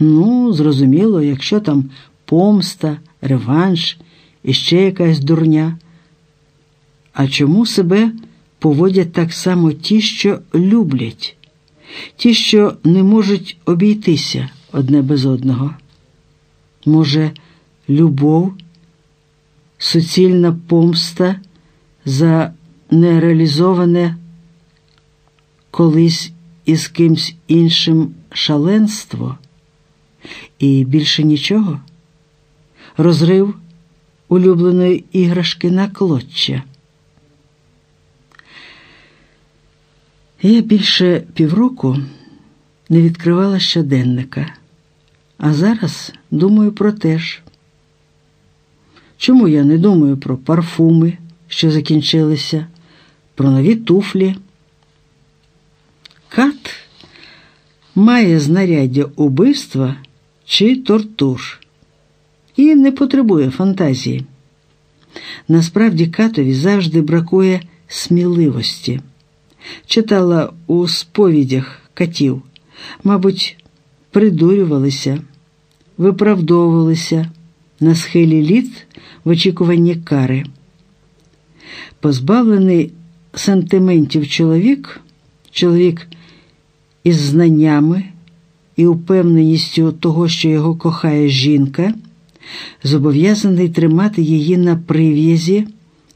Ну, зрозуміло, якщо там помста, реванш і ще якась дурня. А чому себе поводять так само ті, що люблять, ті, що не можуть обійтися одне без одного? Може, любов, суцільна помста за нереалізоване колись із кимсь іншим шаленство? І більше нічого? Розрив улюбленої іграшки на клоччя. Я більше півроку не відкривала щоденника, а зараз думаю про те ж. Чому я не думаю про парфуми, що закінчилися, про нові туфлі? Кат має знаряддя убивства чи тортур і не потребує фантазії. Насправді катові завжди бракує сміливості. Читала у сповідях катів, мабуть, придурювалися, виправдовувалися на схилі літ в очікуванні кари. Позбавлений сентиментів чоловік, чоловік із знаннями і упевненістю того, що його кохає жінка, зобов'язаний тримати її на прив'язі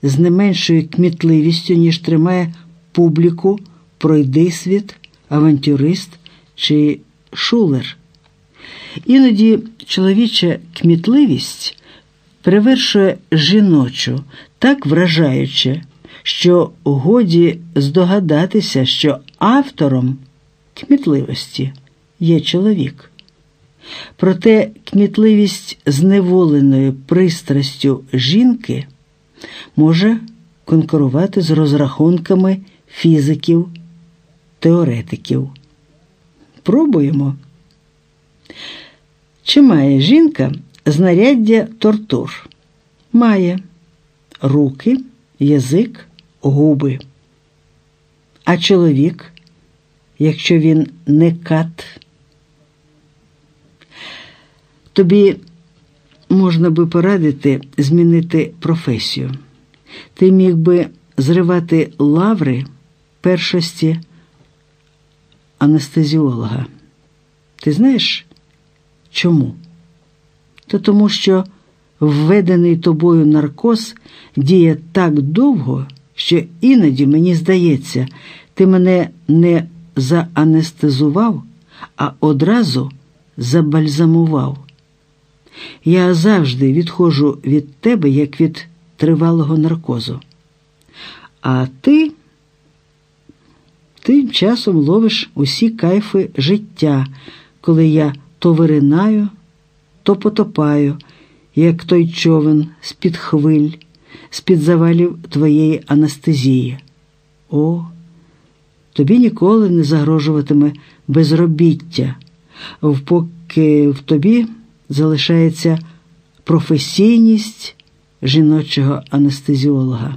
з не меншою кмітливістю, ніж тримає публіку, пройдисвіт, авантюрист чи шулер. Іноді чоловіча кмітливість перевершує жіночу так вражаюче, що годі здогадатися, що автором кмітливості є чоловік. Проте кмітливість зневоленої пристрастю жінки може конкурувати з розрахунками фізиків, теоретиків. Пробуємо. Чи має жінка знаряддя тортур? Має руки, язик, губи. А чоловік, якщо він не кат, тобі можна би порадити змінити професію. Ти міг би зривати лаври першості анестезіолога. Ти знаєш чому? То тому, що введений тобою наркоз діє так довго, що іноді, мені здається, ти мене не заанестезував, а одразу забальзамував. Я завжди відходжу від тебе, як від тривалого наркозу. А ти тим часом ловиш усі кайфи життя, коли я то виринаю, то потопаю, як той човен з-під хвиль, з-під завалів твоєї анестезії. О, тобі ніколи не загрожуватиме безробіття, поки в тобі залишається професійність жіночого анестезіолога.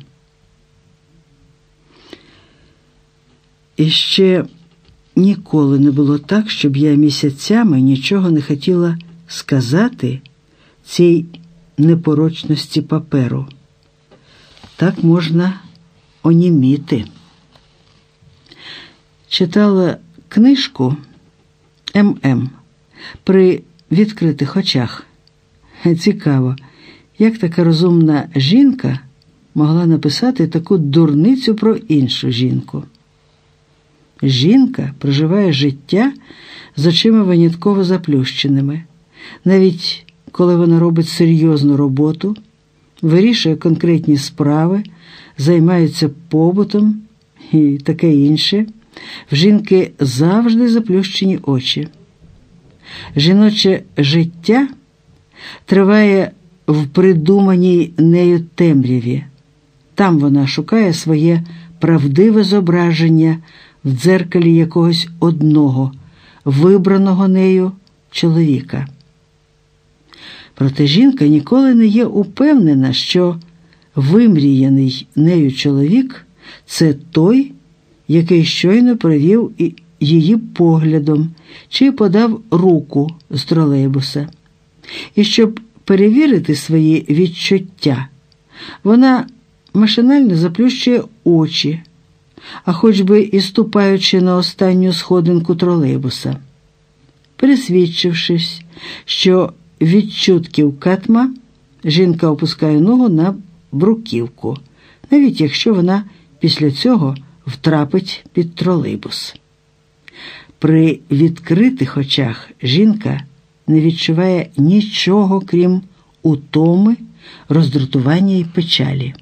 І ще ніколи не було так, щоб я місяцями нічого не хотіла сказати цій непорочності паперу. Так можна оніміти. Читала книжку ММ при відкритих очах. Цікаво, як така розумна жінка могла написати таку дурницю про іншу жінку. Жінка проживає життя з очима винятково заплющеними, навіть коли вона робить серйозну роботу, вирішує конкретні справи, займається побутом і таке інше, в жінки завжди заплющені очі. Жіноче життя триває в придуманій нею темряві. Там вона шукає своє правдиве зображення в дзеркалі якогось одного, вибраного нею чоловіка. Проте жінка ніколи не є упевнена, що вимріяний нею чоловік це той, який щойно провів її поглядом чи подав руку з тролейбуса. І щоб перевірити свої відчуття, вона машинально заплющує очі, а хоч би і ступаючи на останню сходинку тролейбуса. Пересвідчившись, що від чутків катма, жінка опускає ногу на бруківку, навіть якщо вона після цього втрапить під тролейбус. При відкритих очах жінка не відчуває нічого, крім утоми, роздратування і печалі.